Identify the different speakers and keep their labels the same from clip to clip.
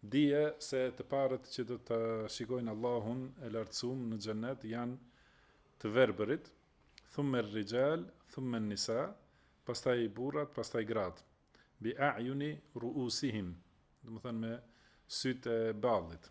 Speaker 1: Dije se të parët që do ta shikojnë Allahun e Lartësum në Xhennet janë të verbërit, thumme er-rijal, thumme en-nisa, pastaj burrat, pastaj gratë, bi a'juni ru'usihim, domethënë me sytë e ballit.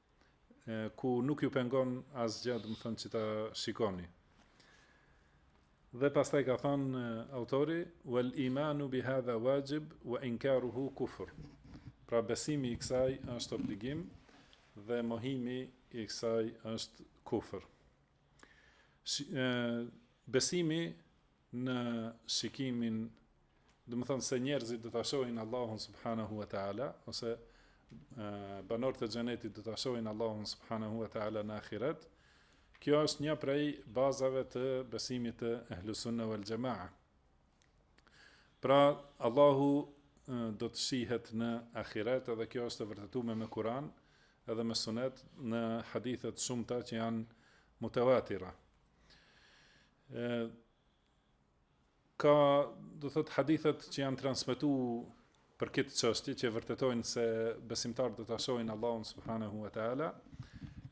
Speaker 1: ku nuk ju pengon asgjë, domethënë që ta shikoni. Dhe pastaj ka thënë autori wal imanu bi hadha wajib wa inkaruhu kufr. Pra besimi i kësaj është obligim dhe mohimi i kësaj është kufër. E, besimi në shikimin, domethënë se njerëzit do ta shohin Allahun subhanahu wa taala ose banorët e xhenetit do ta shohin Allahun subhanahu wa taala në ahiret. Kjo është një prej bazave të besimit të Ahlus Sunna wal Jamaa. Pra Allahu do të shihet në ahiret dhe kjo është e vërtetuar me Kur'an edhe me Sunet në hadithe të shumta që janë mutawatira. E, ka, do thot, hadithet që janë transmitu për këtë qështi, që vërtetojnë se besimtar do ta shohin Allahun subhanahu wa ta'ala,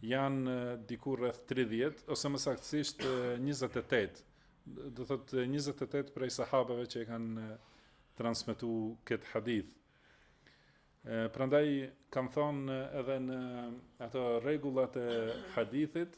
Speaker 1: janë diku rreth 30, ose më saktësisht 28, do thot, 28 prej sahabeve që e kanë transmitu këtë hadith. Prandaj, kanë thonë edhe në ato rregullat e hadithit,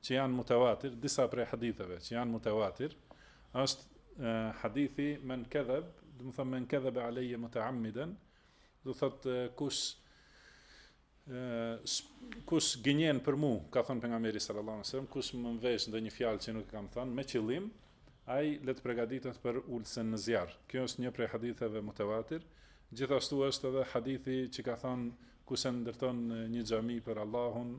Speaker 1: që janë mutewatir, disa prej haditheve që janë mutewatir, është hadithi men kedheb, domethënë men kedhebe aleje muteammiden, do të thotë kush, kush gënjen për mu, ka thënë pejgamberi sallallahu alaihi wasallam, kush më mvesh ndonjë fjalë që nuk e kam thënë me qëllim, ai le të përgatitet për ulsen në zjarr. Kjo është një prej haditheve mutewatir. Gjithashtu është edhe hadithi që ka thënë kush e ndërton një xhami për Allahun,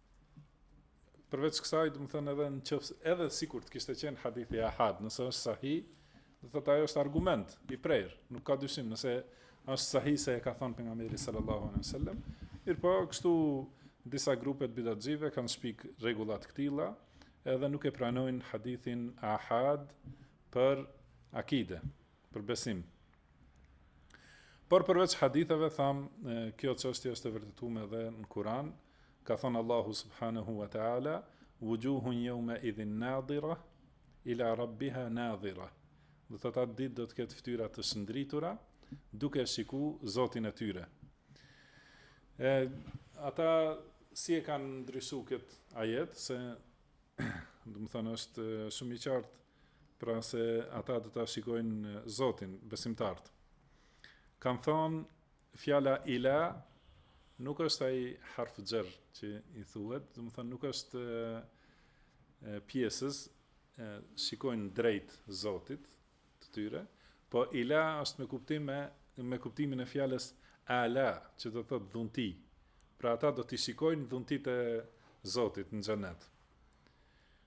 Speaker 1: Përveç kësaj, domethënë edhe në qoftë edhe sikur të kishte qenë hadithi ahad, nëse është sahih, do të thotë ajo është argument i prerë, nuk ka dyshim nëse është sahih se e ka thënë pejgamberi sallallahu alaihi wasallam. Mirpo kështu disa grupe të bidatxive kanë shpik rregulla të këtilla, edhe nuk e pranojnë hadithin ahad për akide, për besim. Por përveç haditheve tham, kjo çështje është e vërtetuar edhe në Kur'an, në Ka thënë Allahu subhanehu wa ta'ala, Wujuhun yawma idhin nadhirah ila rabbiha nadhirah, do të thotë atë ditë do të ketë fytyra të shndritura duke e shiku Zotin e tyre. E ata si e kanë ndryshuar kët ajet se domethënë është shumë i qartë pra se ata do ta shikojnë Zotin besimtarët. Kan thonë Fjala ila nuk është ai harf xher që i thuhet, domethonë nuk është e, pjesës e, shikojnë drejt Zotit të tyre, po ila është me kuptim e, me kuptimin e fjalës ala, që do të thotë dhunti. Pra ata do të shikojnë dhuntit e Zotit në xhenet.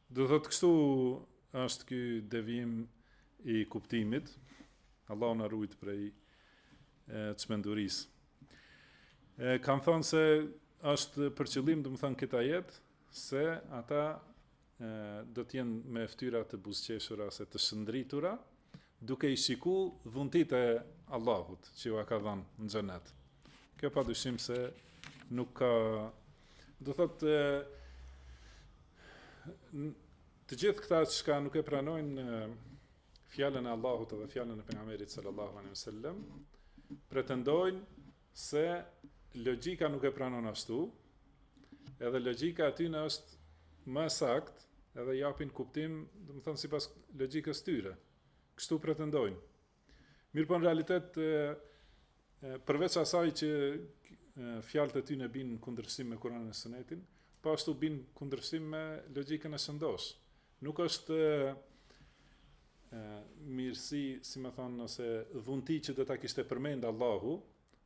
Speaker 1: Do të thotë kështu është ky devijim i kuptimit. Allahu na ruajt prej çmendurisë. E kanë thënë se është për qëllim, domethonë këta ajete se ata e, do të jenë me fytyra të buzëqeshura ose të shndritura, duke i shiku dhuntit e Allahut që jua ka dhënë në xhenet. Kjo pa dyshim se nuk ka do thotë të gjithë këta çka nuk e pranojnë fjalën e Allahut dhe fjalën e pejgamberit sallallahu alaihi wasallam pretendojnë se logjika nuk e pranon ashtu edhe logjika e tyre është më e saktë edhe japin kuptim domethonë sipas logjikës tyre kështu pretendojnë mirëpo në realitet përveç asaj që fjalët e tyre bin n'kundërshtim me Kur'anin e Sunetin po ashtu bin n'kundërshtim me logjikën e shëndoshë Nuk është mirësi, si me thonë, ose dhunti që do ta kishte përmend Allahu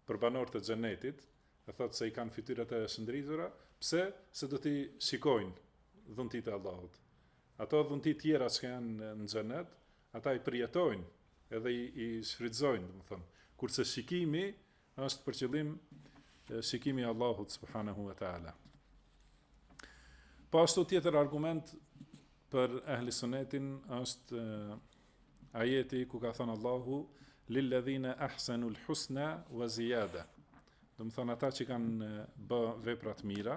Speaker 1: për banorët e xhenetit, e thotë se i kanë fytyrat e shndritura, pse se do t'i shikojnë dhuntit e Allahut. Ato dhunti tjera çka janë në xhenet, ata i përjetojnë edhe i, i shfrytëzojnë, domethonë. Kurse shikimi Është për qëllim shikimi i Allahut subhanahu wa taala. Po ashtu tjetër argument për ehli sunetin është ajeti ku ka thënë Allahu lil ladhina ahsanu al husna wa ziyada. Domethonë ata që kanë bo vepra të mira,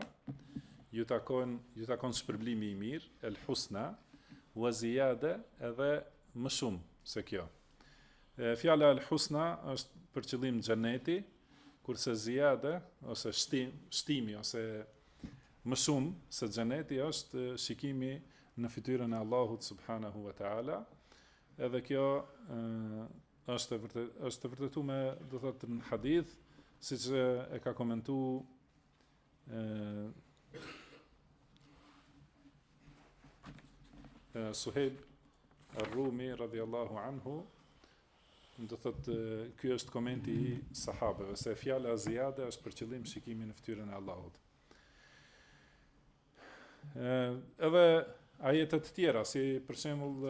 Speaker 1: ju takon ju takon shpërblimi i mirë, el husna wa ziyada edhe më shumë se kjo. Fjala El Husna është për qëllim xheneti, kurse ziade ose shtim, shtimi ose më shumë se xheneti është shikimi në fytyrën e Allahut subhanahu wa taala. Edhe kjo është vërtet është vërtetu me do të thotë në hadith, siç e ka komentu Suhejb er-Rumi radhiyallahu anhu do thotë ky është komenti i sahabeve se fjala ziade është për qëllim shikimi në fytyrën e Allahut. Ë edhe ajete të tjera si për shembull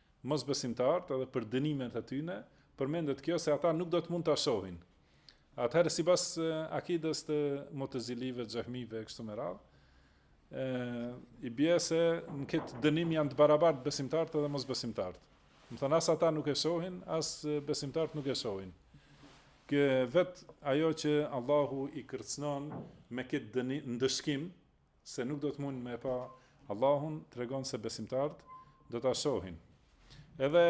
Speaker 1: mosbesimtarët edhe për dënimet e tyne, përmendet kjo se ata nuk do të mund ta shohin. Atëherë sipas akides të Mu'tezilive, Xehmive e kështu me radhë, ë i bie se në këtë dënim janë të barabartë besimtarët edhe mosbesimtarët. Domethonë as ata nuk e shohin, as besimtarët nuk e shohin. Kë vet ajo që Allahu i kërcënon me këtë dënim ndëshkim, se nuk do të mundin me e pa Allahun, tregon se besimtarët do ta shohin. Edhe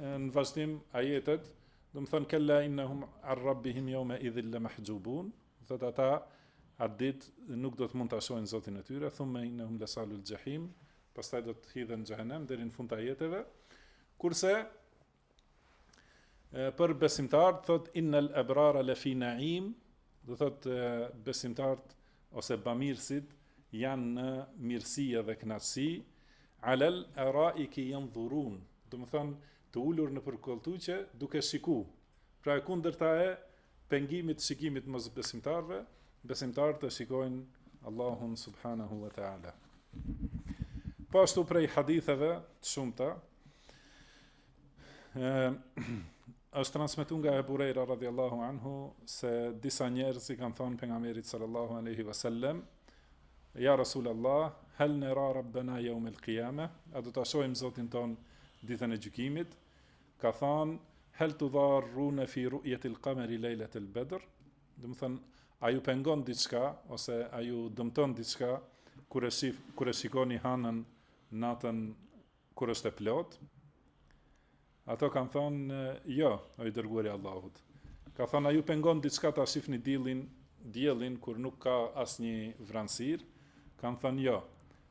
Speaker 1: në vazhdim ajetet, domethonë kella innahum an rabbihim yawma idhin lamahjubun, domethonë ata atë ditë nuk do të mund ta shohin Zotin e tyre, thumma innahum lasalul jahim, pastaj do të hidhen në xhehenem deri në fund të ajeteve. Kurse Për besimtarët thot innal abrara lafi naim, do thot besimtarët ose bamirësit janë në mirësi edhe kënaqësi, alal araiki yanzurun, domethonë të ulur nëpër kolltuqe duke shiku. Pra e kundërta e pengimit të shikimit të mosbesimtarëve, besimtarët e shikojnë Allahun subhanahu wa taala. Po ashtu prej haditheve të shumta, ë është transmetuar nga Abu Huraira radhiyallahu anhu se disa njerëz i kanë thënë pejgamberit sallallahu alaihi wasallam, Ja Rasulullah, hal nara rabbana yawm al-qiyamah, a do ta shohim Zotin tonë ditën e gjykimit? Ka thënë, Hel tudarrune fi ru'jetil kameri lejletel bedr, domethënë, a ju pengon diçka ose a ju dëmton diçka kur e shif, kur e shikoni hanën natën kur është e plotë? Ata kanë thënë, jo, o i dërguari i Allahut. Ka thënë, a ju pengon diçka ta shifni diellin, diellin kur nuk ka asnjë vranësirë? Kanë thënë, jo.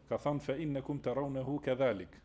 Speaker 1: Ka thënë, fe innekum teraunehu kedhalik,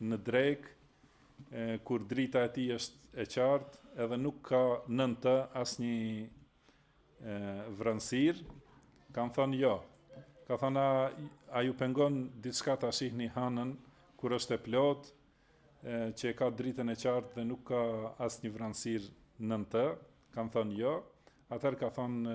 Speaker 1: në drekë, e, kur drita e tij është e qartë, edhe nuk ka nën të asnjë vranësir, kanë thënë jo. Ka thënë a, a ju pengon diçka ta shihni hanën kur është e plotë, që e ka dritën e qartë dhe nuk ka asnjë vranësir nën të, kanë thënë jo. Atëherë ka thënë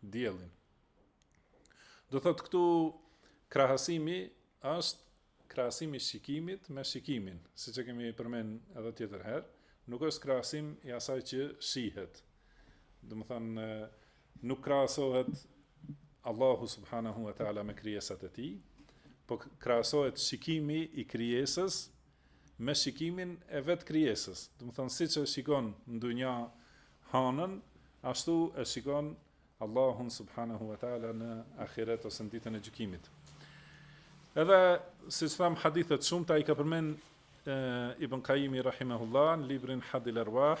Speaker 1: diellin. Do thot këtu krahasimi është krahasimi i shikimit me shikimin, siç e kemi përmend edhe tjetër herë, nuk është krahasim i asaj që shihet. Domethonë nuk krahasohet Allahu subhanahu wa taala me krijesat e tij, po krahasohet shikimi i krijesës me shikimin e vet krijesës, domethënë siç e shikon në dynja hanën, ashtu e shikon Allahun subhanahu wa taala në ahiret ose në ditën e gjykimit. Edhe siç tham hadithet e shumta i ka përmend Ibn Kajimi rahimahullah në librin Hadil Arwah.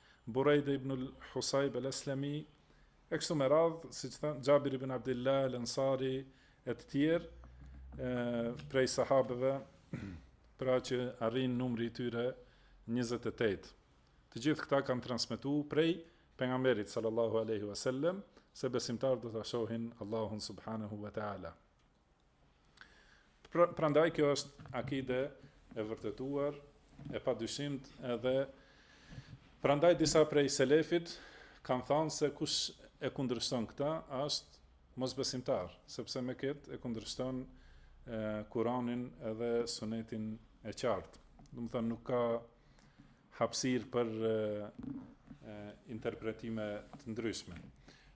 Speaker 1: Burejde ibnul Husajb el Eslemi, e kështu me radhë, siç thamë Xhabir ibn Abdillah el Ansari e të tjerë, e, prej sahabeve, pra që arrin numri i tyre 28. Të gjithë këta kanë transmetu prej pejgamberit sallallahu alaihi wasallam se besimtarët do ta shohin Allahun subhanahu wa taala. Pra, prandaj kjo është akide e vërtetuar e padyshimtë edhe prandaj disa prej selefit kanë thanë se kush e kundërshton këta është mosbesimtar, sepse me këtë e kundërshton kuranin edhe sunetin e qartë. Domethënë nuk ka hapësirë për interpretime të ndryshme.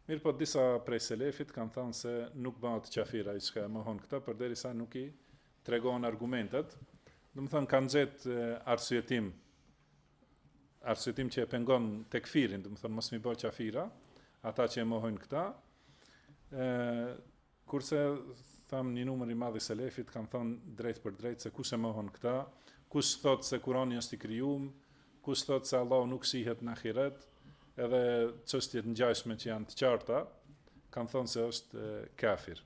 Speaker 1: Mirëpo disa prej selefit kanë thanë se nuk bahet qafir ai çka e mohon këta përderisa nuk i tregon argumentet. Domethënë kanë gjet arsyetim arsyetim që e pengon tekfirin, domethënë mos me i bo qafira ata që e mohojnë këta. ë Kurse tham një numër i madh i selefit kanë thënë drejtpërdrejt se kush e mohon këta, kush thotë se Kurani është i krijum, kush thotë se Allahu nuk shihet në ahiret, edhe çështje të ngjashme që janë të qarta, kanë thënë se është kafir.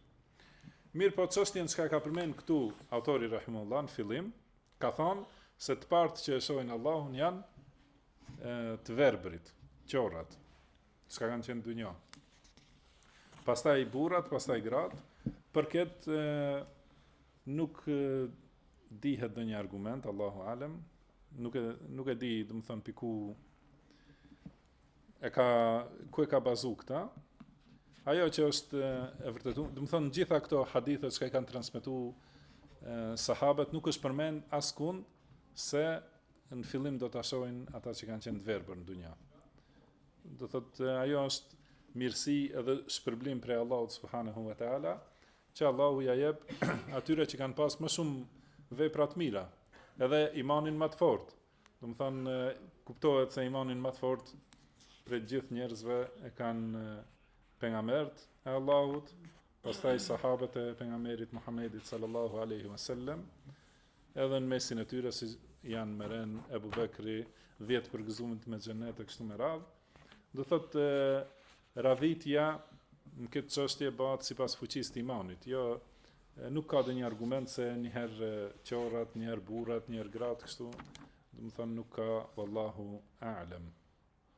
Speaker 1: Mirpo çështjen çka ka përmend këtu autori rahimullah në fillim, ka thonë se të parët që e shohin Allahun janë të verbërit, qorrat. Çka kanë qenë n'dynja. Pastaj burrat, pastaj gratë, për këtë nuk dihet ndonjë argument, Allahu Alem, nuk e, nuk e di, domethënë, pi ku, e ka, ku e ka bazu këta, ajo që është e vërtetu, domethënë, gjitha këto hadithe çka i kanë transmitu sahabet, nuk është përmend askund se në fillim do ta shohin ata që kanë qenë të verbër në dunja. Do të thotë ajo është mirësi edhe shpërblim prej Allahut subhanahu wa taala, që Allahu ja jep atyre që kanë pas më shumë vepra të mira, edhe imanin ma të fortë. Domethanë kuptohet se imanin ma të fortë prej të gjithë njerëzve e kanë pejgamberët e Allahut, pastaj sahabët e pejgamberit Muhammedit sallallahu alaihi wasallam, Edhe në mesin e tyre si janë Merjem, Ebu Bekri, dhjetë përgëzumit me xhenet e kështu me radhë, do thotë radhitja në këtë çështje bëhet sipas fuqisë të imanit. Jo nuk ka ndonjë argument se një herë qorat, një herë burrat, një herë gratë kështu, domethënë nuk ka wallahu a'lam.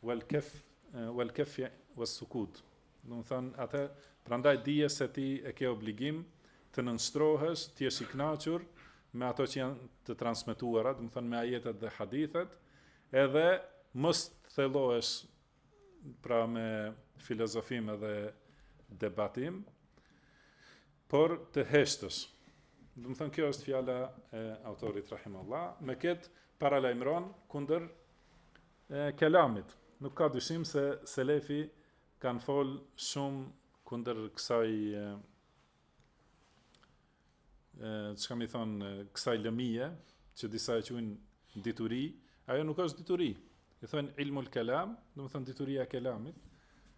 Speaker 1: Wal kef wal kefy was sukut, domethënë atë prandaj dije se ti e ke obligim të nënshtrohesh, të jesh i kënaqur me ato që janë të transmetuara, domethënë me ajetet dhe hadithet, edhe mos të thellohesh pra me filozofim edhe debatim, por të heshtësh. Domethënë kjo është fjala e autorit rahimehullah, me këtë paralajmëron kundër E kelamit, nuk ka dyshim se selefi kanë fol shumë kundër kësaj e çka me i thonë kësaj lëmije që disa e quajnë dituri, ajo nuk është dituri. I thonë ilmul kelam, domethënë dituria e kelamit.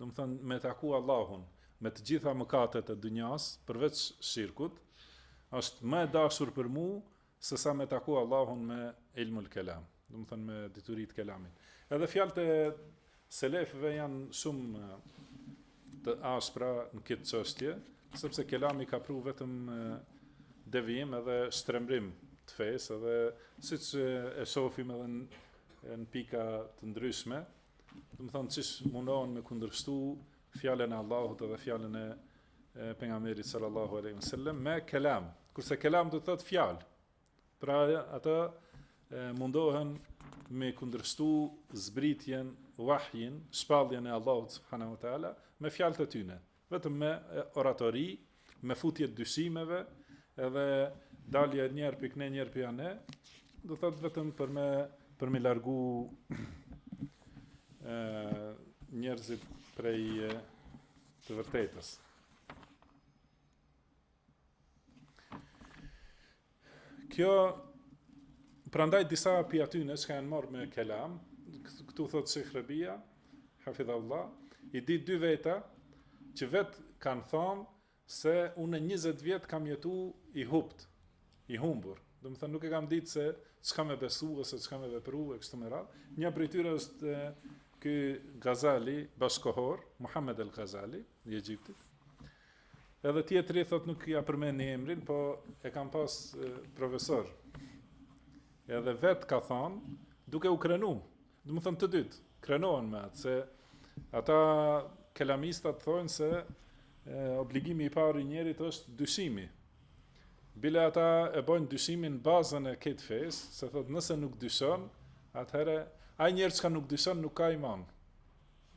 Speaker 1: domethënë me taku Allahun me të gjitha mëkatet e dynjasë, përveç shirkut, është më e dashur për mua sesa me taku Allahun me ilmul kelam, domethënë me dituri të kelamit. Edhe fjalët e selefëve janë shumë të ashpra në këtë çështje, sepse kelami ka pru vetëm devijim edhe shtrembrim të fesë edhe siç e shohim edhe në, në pika të ndryshme, Domethënë qysh mundohen me kundërshtu fjalën e Allahut dhe fjalën e pejgamberit sallallahu alaihi wasallam me kelam. Kurse kelam do të thotë fjalë. Pra ata mundohen me kundërshtu zbritjen, wahyin, shpalljen e Allahut subhanahu wa taala me fjalët e tyne. Vetëm me oratori, me futje të dyshimeve, edhe dalje njerë pi këne, njerë pi ane, do të thotë vetëm për me, për me largu e, njerëzit prej të vërtetës. Kjo prandaj disa pi atyne çka janë marrë me kelam, këtu thot Shejh Rebia, hafidhahullah, i di dy veta që vet kanë thënë se unë 20 vjet kam jetu i hupt, i humbur. Domethënë nuk e kam ditë se çka me besu ose çka me vepru e kështu me radhë. Një prej tyre është ky Gazali bashkëkohor, Muhammed el Gazali i Egjiptit. Edhe tjetri thot nuk ja përmendi emrin, po e kam pas profesor. Edhe vet ka thon, duke u krenu. Domethon të dytë, krenohen me atë se ata kelamistat thonë se e, obligimi i parë i njerit është dyshimi. Bile ata e bojnë dyshimin bazën e këtë fes, se thotë nëse nuk dyshon, atëherë, ai njeri çka nuk dyshon, nuk ka iman.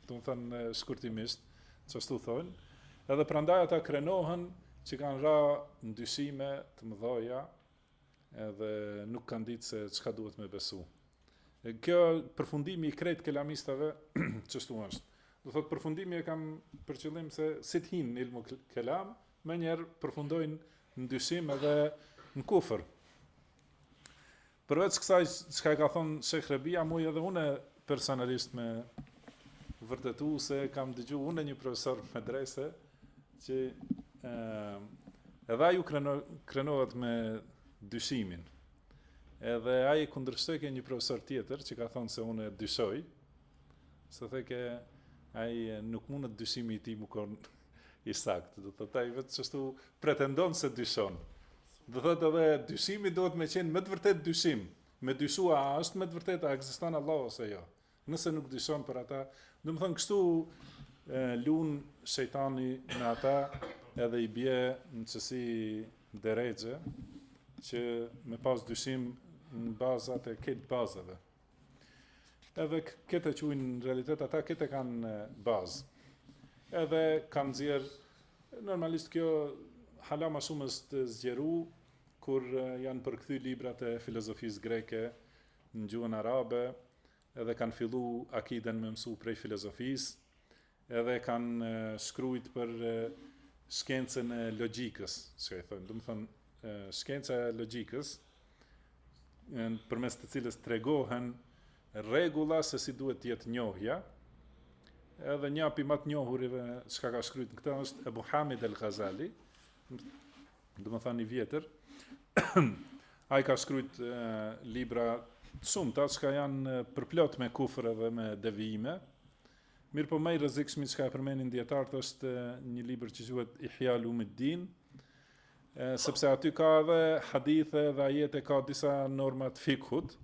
Speaker 1: domethanë shkurtimisht, qashtu thonë, edhe prandaj ata krenohen që kanë ra n'dyshime të mëdha, edhe nuk kanë ditë se çka duhet me besu. E kjo përfundimi i krejt kelamistave qështu është. Do thot përfundimi e kam për qëllim se si të hin n'ilmu kelam, menjëherë përfundojnë në dyshim edhe në kufër. Përveç kësaj çka ka thënë Shekh Rebija muj edhe une personalisht me vërtetu se kam dëgju une një profesor medrese që e, edhe ai u kreno, krenohet me dyshimin edhe ai kundërshtojke një profesor tjetër që ka thonë se une dyshoj se thojke ai nuk mundët dyshimi i tij me konë I saktë, do të thotë ai vetë qështu pretendon se dyshon. Do thotë edhe dyshimi duhet me qenë me të vërtet dyshim. Me dyshu a është me të vërtet a ekziston Allah ose jo. Nëse nuk dyshon për ata, domethonë kështu lun shejtani me ata edhe i bie në qësi derexhe që me pas dyshim në bazat e këtë bazave. Edhe këtë e quajnë në realitet ata këtë e kanë bazë. Edhe kanë nxjerr normalisht kjo hala ma shumë është zgjeru kur janë përkthy librat e filozofisë greke në gjuhën arabe, edhe kanë fillu akiden me mësu prej filozofisë, Edhe kan shkrujt për shkencën e logjikës, çka i thojnë. Domethënë, shkenca e logjikës përmes të cilës tregohen rregulla se si duhet të jetë njohja. Edhe një prej ma të njohurve çka ka shkruajt në këtë është Abu Hamid al-Ghazali, domethënë i vjetër. Ai ka shkruajt libra shumta çka janë përplot me kufër edhe me devijime. Mirëpo ma i rrezikshmi çka e përmenin dijetarët është një libër që quhet Ihja Ulumiddin, sepse aty ka edhe hadithe dhe ajete ka disa norma të fikhut,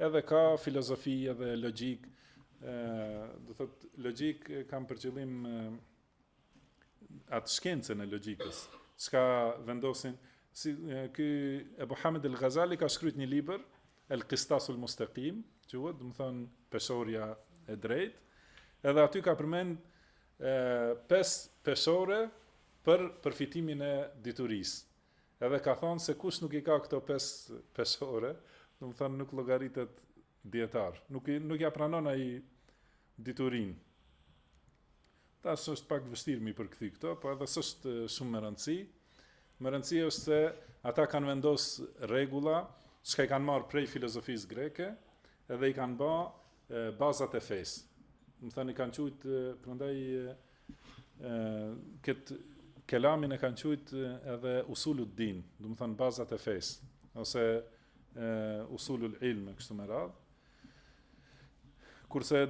Speaker 1: edhe ka filozofi edhe logjik, do thot logjik kam për qëllim atë shkencën e logjikës, çka vendosin si ky Abu Hamid al-Ghazali ka shkru një libër El Qistasul Mustaqim, quhet, domethon peshorja e drejtë. Edhe aty ka përmend ë pesë peshore për përfitimin e diturisë. Edhe ka thon se kush nuk i ka këto pesë peshore, domethon nuk llogaritet Dijetar. Nuk i nuk ia pranon ai diturinë. Tash është pak vështirë mi përkthy këto, po edhe s'është shumë me rëndësi. Me rëndësi është se ata kanë vendos rregulla çka i kanë marrë prej filozofisë greke, edhe i kanë ba bazat e fesë. Domethan i kanë qujt prandaj ë kët kelamin e kanë qujt edhe usulud din, domethan bazat e fesë ose e usulul ilm e kështu me radhë. Kurse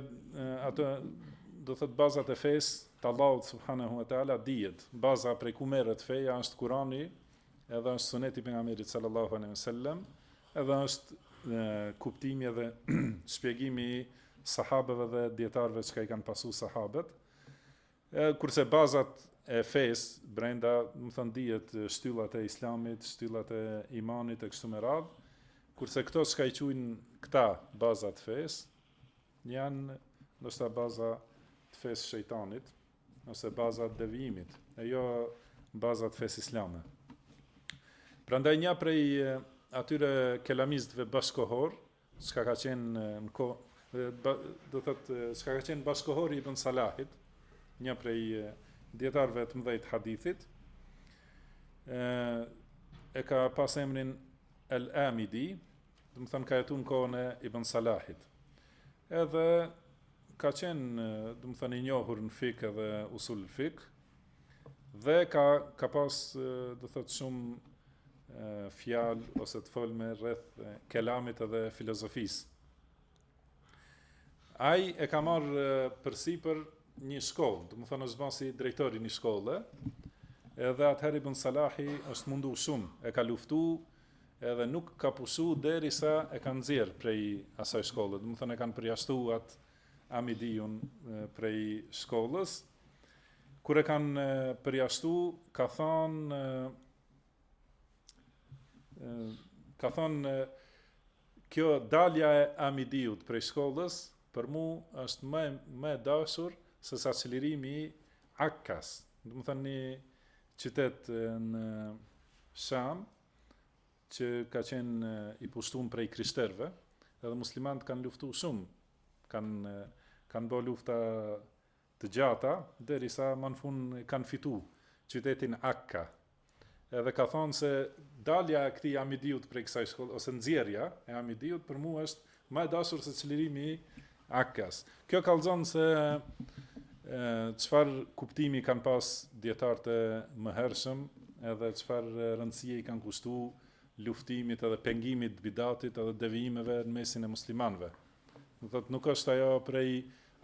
Speaker 1: ato do të thotë bazat e fesë të Allahut subhanahu wa taala dihet. Baza prej ku merret feja është Kurani, edhe është suneti i pejgamberit sallallahu alaihi wasallam, edhe është e, kuptimi edhe shpjegimi i sahabeve dhe dietarëve çka i kanë pasu sahabët. Kurse bazat e fesë brenda, domethan dihet shtyllat e Islamit, shtyllat e imanit e kështu me radhë, kurse këto çka i qujnë këta baza të fesë, janë ndoshta baza të fesë shejtanit ose baza të devijimit, e jo baza të fesë islame. Prandaj një prej atyre kelamistëve bashkëkohor, Çka ka qenë në ko, do thotë çka ka qenë bashkëkohori i Ibn Salahit, një prej dietarëve të mëdhej të hadithit. ë e ka pas emrin El Amidi, domethan ka jetu në kohën e Ibn Salahit. Edhe ka qenë, domethan i njohur në fik edhe usul fik, Dhe ka ka pas do të thotë shumë fjalë ose të folme rreth kelamit edhe filozofisë. Ai e ka marr përsipër një shkollë, domethan është ba si drejtor i një shkolle. Edhe atëherë Ibn Salahi është mundu shumë, e ka luftu edhe nuk ka pushu deri sa e kanë nxjerr prej asaj shkolle, domethan e kanë përjashtu atë Amidiun prej shkollës. Kur e kanë përjashtu, ka thonë ka thonë kjo dalja e Amidiut prej shkollës për mu është më e dashur se sa çlirimi i Akkas, domethan një qytet në Sham që ka qenë i pushtun prej krishterëve, edhe muslimanët kanë luftu shumë, kanë kanë bo lufta të gjata derisa ma në fund kanë fitu qytetin Akka edhe ka thonë se dalja e këtij Amidiut prej kësaj shkolle ose nxjerrja e Amidiut për mua është më e dashur se çlirimi i Akkas. Kjo kallëzon se çfarë kuptimi kanë pas dijetarët e mëhershëm edhe çfarë rëndësie i kanë kushtu luftimit edhe pengimit bidatit edhe devijimeve në mesin e muslimanëve. Do të thotë nuk është ajo prej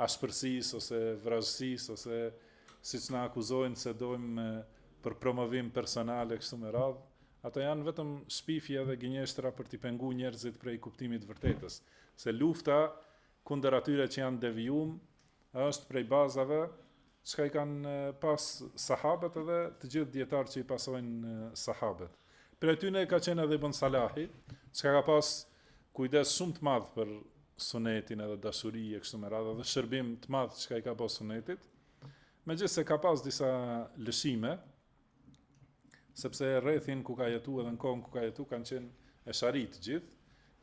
Speaker 1: ashpërsisë ose vrazhdësisë ose siç na akuzojnë se dojmë për promovim personal e kështu me radhë. Ato janë vetëm shpifje dhe gënjeshtra për t'i pengu njerëzit prej kuptimit të vërtetës. Se lufta kundër atyre që janë devijum Është prej bazave çka i kanë pas sahabët edhe të gjithë dijetarë që i pasojnë sahabët. Prej atyne ka qenë edhe Ibn Salahi, çka ka pas kujdes shumë të madh për sunetin edhe dashuri e kështu me radhë edhe shërbim të madh çka i ka bo sunetit. Megjithëse ka pas disa lëshime, sepse rrethin ku ka jetu edhe në kohën ku ka jetu kanë qenë esh'arit gjithë,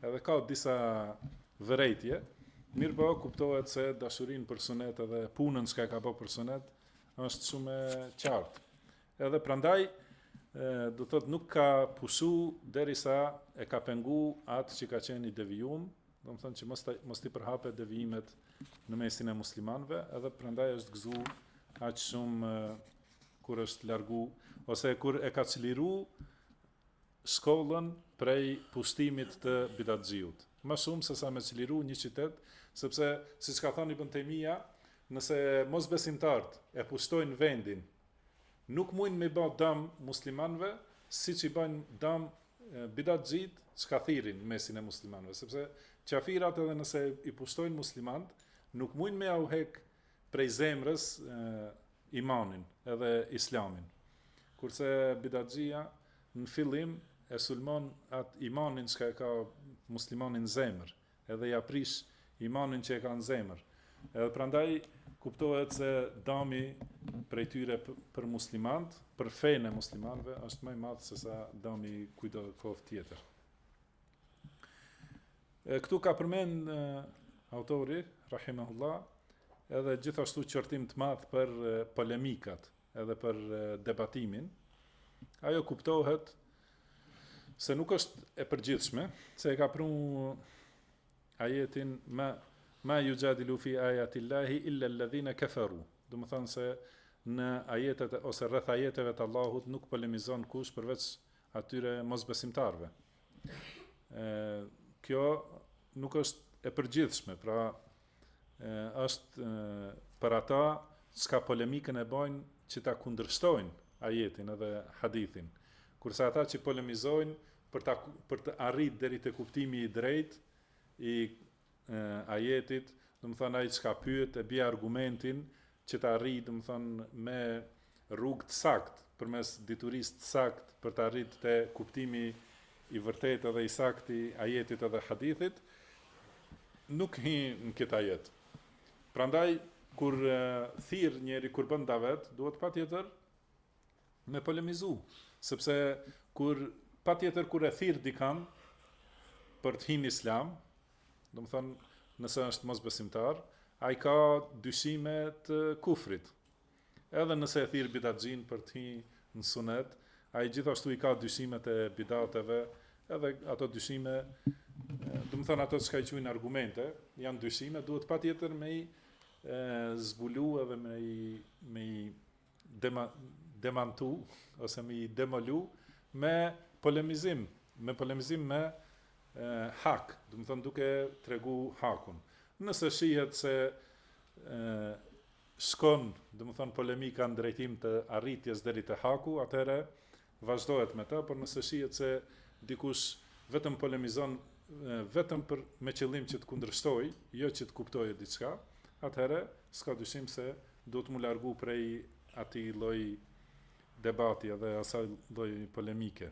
Speaker 1: edhe ka disa vërejtje, mirëpo kuptohet se dashurinë për sunet edhe punën çka ka bo për sunet, është shumë e qartë. Edhe prandaj, do të thotë nuk ka pushu derisa e ka pengu atë që ka qenë i devijum, do të thotë që mos mos t'i përhapë devijimet në mesin e muslimanëve, edhe prandaj është gëzu aq shumë kur është largu, ose kur e ka çliru shkollën prej pushtimit të bidatxhiut. Më shumë sesa me çliru një qytet, sepse, siç ka thonë Ibn Tejmija, nëse mosbesimtarët e pushtojnë vendin, nuk mujnë m'i ba dam muslimanve, siç i bajnë dam bidatxhitë çka thirrin në mesin e muslimanve, sepse qafirat edhe nëse i pushtojnë muslimant, nuk mujnë me jau hek prej zemrës imanin edhe islamin kurse bidatxhija në fillim e sulmon atë imanin çka e ka muslimani në zemër edhe ja prish imanin që e ka në zemër edhe prandaj kuptohet se dami prej tyre për muslimant për fenë e muslimanëve është ma i madh sesa dami kujdo qoftë tjetër E, këtu ka përmend autori, Rahimahullah, edhe gjithashtu qortim të madh për polemikat edhe për debatimin. Ajo kuptohet se nuk është e përgjithshme, se e ka pru ajetin ma, ma juxhadilu fi ajatillahi illa ledhine keferu. Domethënë se në ajetet ose rreth ajeteve të Allahut nuk polemizon kush përveç atyre mosbesimtarëve. Ë kjo nuk është e përgjithshme, pra është për ata çka polemikën e bajnë që ta kundërshtojnë ajetin edhe hadithin. Kurse ata që polemizojnë për ta për të arrit deri te kuptimi i drejtë i ajetit, domethënë ai çka pyet e bie argumentin që të arrijë domethënë me rrugë të saktë, përmes diturisë të saktë për të arrit te kuptimi i vërtetë edhe i saktë i ajetit edhe hadithit, nuk hi në këtë ajet. Prandaj kur thirr njëri kur bën davet, duhet patjetër me polemizu, sepse kur patjetër kur e thirr dikan për të hi në Islam, domethënë nëse është mosbesimtar, ai ka dyshime të kufrit. Edhe nëse e thirr bidatxhin për të hi në sunet, ai gjithashtu i ka dyshimet e bidateve, edhe ato dyshime, domethënë ato çka i quajnë argumente, janë dyshime, duhet patjetër me i zbulu edhe me i me i demantu ose me i demolu me polemizim, me polemizim me hak, domethënë duke tregu hakun. Nëse shihet se shkon, domethënë polemika në drejtim të arritjes deri te haku, atëherë Vazhdohet me ta, por nëse shihet se dikush vetëm polemizon vetëm për me qëllim që të kundërshtojë, jo që të kuptojë diçka, atëherë s'ka dyshim se duhet mu largu prej atij lloj debati edhe asaj lloj polemike.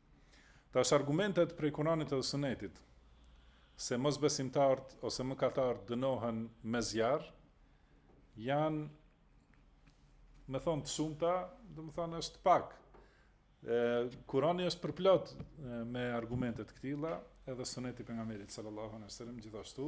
Speaker 1: Tash argumentet prej Kuranit edhe Sunetit se mosbesimtarët ose mëkatarët dënohen me zjarr janë me thonë të shumta, domethënë është pak. Ë Kurani është përplot me argumente të këtilla, edhe Suneti i pejgamberit sallallahu alaihi wasallam gjithashtu.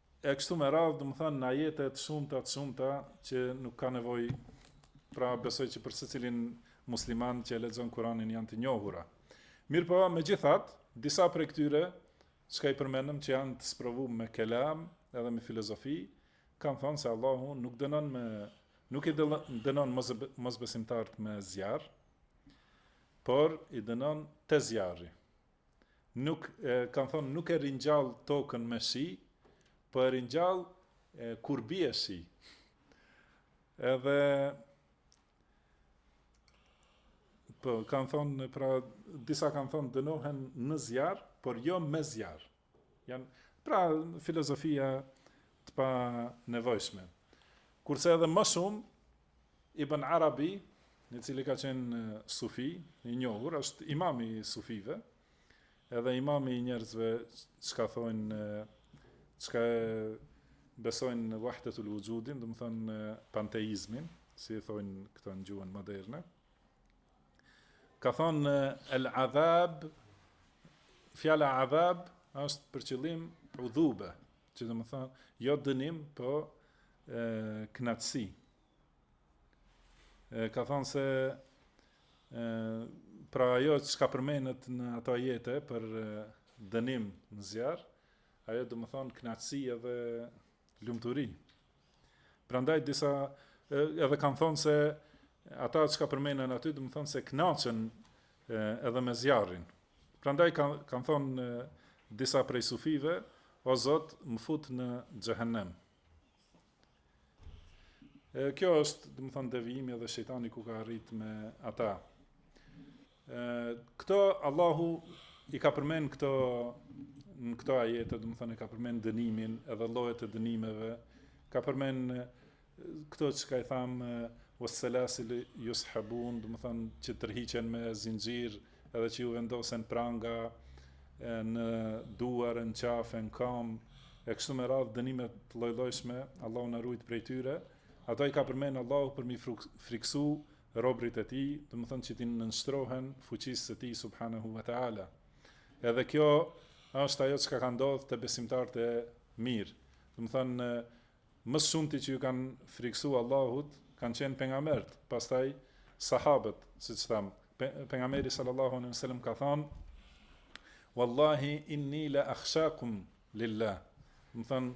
Speaker 1: E kështu me radhë, domethënë në ajete të shumta, të shumta që nuk ka nevojë pra besoj që për secilin musliman që e lexon Kur'anin janë të njohura. Mirpo megjithatë, disa prej këtyre çka i përmendëm që janë të sprovu me kelam, edhe me filozofi, kanë thënë se Allahu nuk dënon me nuk i dënon mosbesimtarët me zjarr, por i dënon te zjarri. Nuk, kanë thonë nuk e ringjall tokën me shi, po e ringjall kur bie shi. Edhe po kanë thonë pra disa kanë thonë dënohen në zjarr, por jo me zjarr. Janë pra filozofia të panevojshme. Kurse edhe ma shumë Ibn Arabi, i cili ka qenë sufi, i njohur, është imami i sufive, edhe imami i njerëzve çka thojnë, çka besojnë në vahdetul vuxhudin, domethënë panteizmin, si i thojnë këto në gjuhën moderne, ka thonë el adhab, fjala adhab është për qëllim udhube, Që domethonë, jo dënim, po knaqësi. Ka thonë se, e, pra ajo çka përmenet në ato ajete për dënim në zjarr, ajo domethonë knaqësi edhe lumturi. Prandaj disa edhe kanë thonë se ata çka përmenen aty, domethonë se knaqen edhe me zjarrin. Prandaj kanë kan thonë disa prej sufive, o Zot, më fut në xhehenem. Kjo është, domethonë, devijimi edhe shejtani ku ka arrit me ata. Këto Allahu i ka përmend këto në këto ajete, domethonë ka përmend dënimin edhe llojet e dënimeve, ka përmend këto çka i thamë wasalasil yushabun, domethonë që tërhiqen me zinxhirë edhe që u vendosen pranga në duar, në qafë, në kam, e kështu me radhë dënime të llojllojshme, Allahu na ruajt prej tyre. Ato i ka përmend Allahu për me i friksu robërit e Tij, domethënë që t'i nënshtrohen fuqisë së Tij subhanehu ve teala. Edhe kjo është ajo çka ka ndodh te besimtarët e mirë. Domethënë më shumti që iu kanë frikësu Allahut kanë qenë pejgambert, pastaj sahabët, siç thamë. Pejgamberi sallallahu alejhi wasallam ka thënë: "Wallahi inni la akhshakum lillah." Domethënë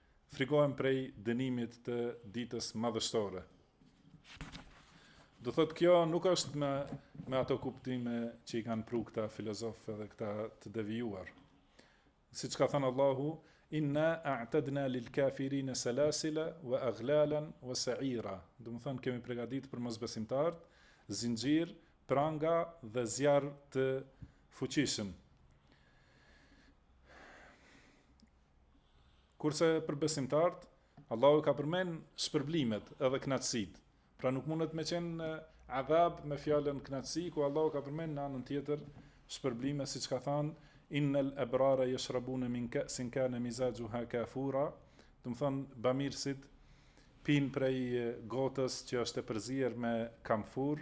Speaker 1: Frikohem prej dënimit të Ditës Madhështore. Do thotë kjo nuk është me me ato kuptime që i kanë pru këta filozofë edhe këta të devijuar. Siç ka thënë Allahu, inna a'tadna lil kafirin salasila wa aghlalan wa sa'ira. Domethonë kemi përgatitur për mosbesimtarët zinxhirë, pranga dhe zjarr të fuqishëm. Kurse për besimtarët, Allahu ka përmend shpërblimet edhe kënaqësitë. Pra nuk mundet me qenë adhab me fjalën kënaqësi, kur Allahu ka përmend në anën tjetër shpërblime siç ka thënë innal abrara yashrabuna min ka'sin kana mizajuha kafura, domethonë bamirësit pin prej gotës që është e përzier me kamfur,